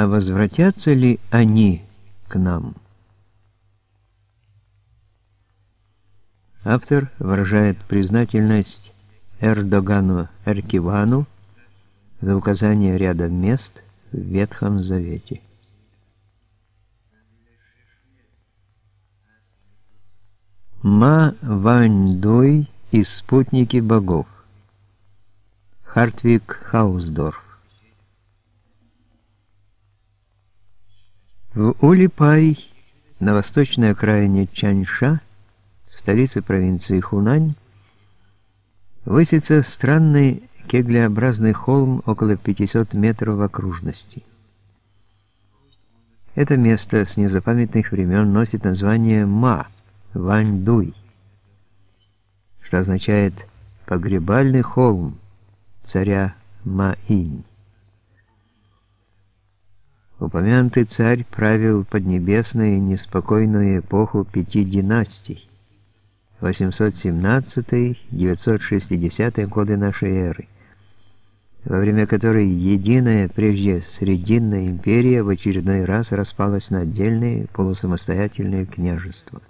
А возвратятся ли они к нам? Автор выражает признательность Эрдогану Эркивану за указание ряда мест в Ветхом Завете. Ма Ваньдой и спутники богов. Хартвик Хаусдорф. В Улипай, на восточной окраине Чаньша, столице провинции Хунань, высится странный кеглеобразный холм около 500 метров в окружности. Это место с незапамятных времен носит название Ма, Ваньдуй, что означает «погребальный холм» царя Маинь. Упомянутый царь правил поднебесную неспокойную эпоху пяти династий 817-960 годы нашей эры, во время которой единая, прежде Срединная империя в очередной раз распалась на отдельные полусамостоятельные княжества.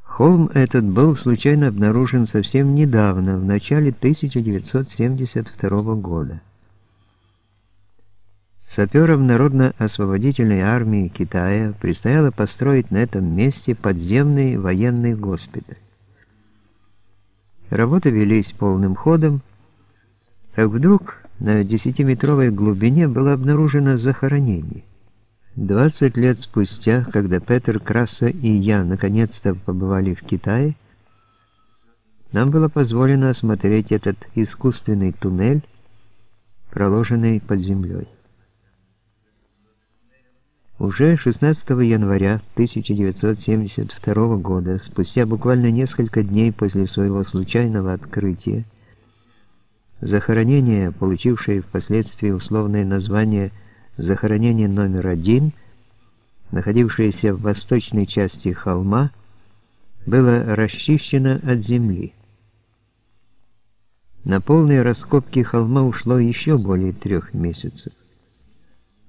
Холм этот был случайно обнаружен совсем недавно, в начале 1972 года. Саперам Народно-освободительной армии Китая предстояло построить на этом месте подземный военный госпиталь. Работы велись полным ходом, как вдруг на 10-метровой глубине было обнаружено захоронение. 20 лет спустя, когда Петер Краса и я наконец-то побывали в Китае, нам было позволено осмотреть этот искусственный туннель, проложенный под землей. Уже 16 января 1972 года, спустя буквально несколько дней после своего случайного открытия, захоронение, получившее впоследствии условное название «захоронение номер один», находившееся в восточной части холма, было расчищено от земли. На полные раскопки холма ушло еще более трех месяцев.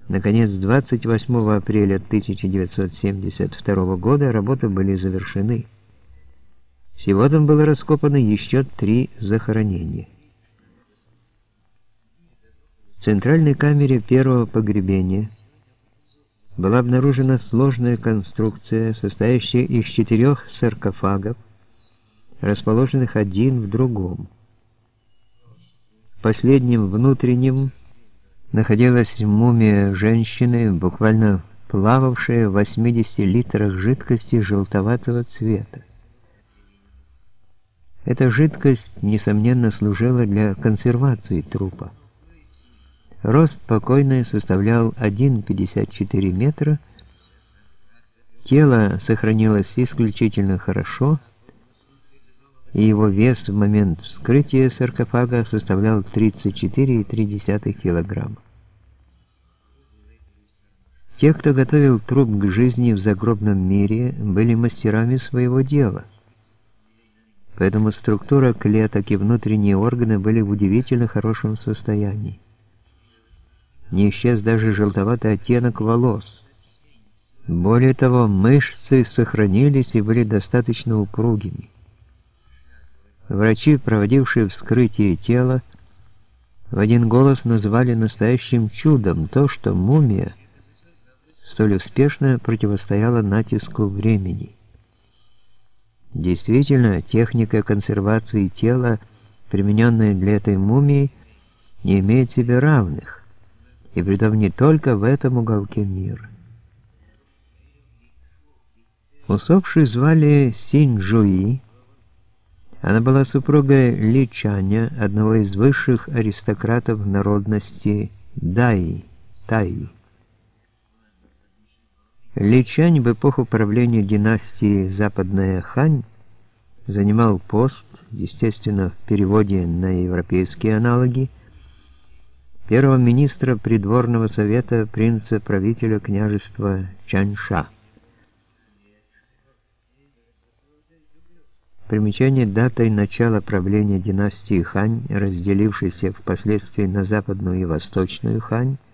Наконец, 28 апреля 1972 года работы были завершены. Всего там было раскопано еще три захоронения. В центральной камере первого погребения была обнаружена сложная конструкция, состоящая из четырех саркофагов, расположенных один в другом. В последнем внутреннем находилась мумия женщины, буквально плававшая в 80 литрах жидкости желтоватого цвета. Эта жидкость, несомненно, служила для консервации трупа. Рост покойной составлял 1,54 метра, тело сохранилось исключительно хорошо, и его вес в момент вскрытия саркофага составлял 34,3 килограмма. Те, кто готовил труп к жизни в загробном мире, были мастерами своего дела. Поэтому структура клеток и внутренние органы были в удивительно хорошем состоянии. Не исчез даже желтоватый оттенок волос. Более того, мышцы сохранились и были достаточно упругими. Врачи, проводившие вскрытие тела, в один голос назвали настоящим чудом то, что мумия – столь успешно противостояла натиску времени. Действительно, техника консервации тела, примененная для этой мумии, не имеет себе равных, и притом не только в этом уголке мира. Усопшую звали Синь-Жуи. Она была супругой Ли Чаня, одного из высших аристократов народности Дай, Тай. Личань в эпоху правления династии Западная Хань занимал пост, естественно, в переводе на европейские аналоги, первого министра придворного совета принца-правителя княжества Чанша. Примечание датой начала правления династии Хань, разделившейся впоследствии на Западную и Восточную Хань –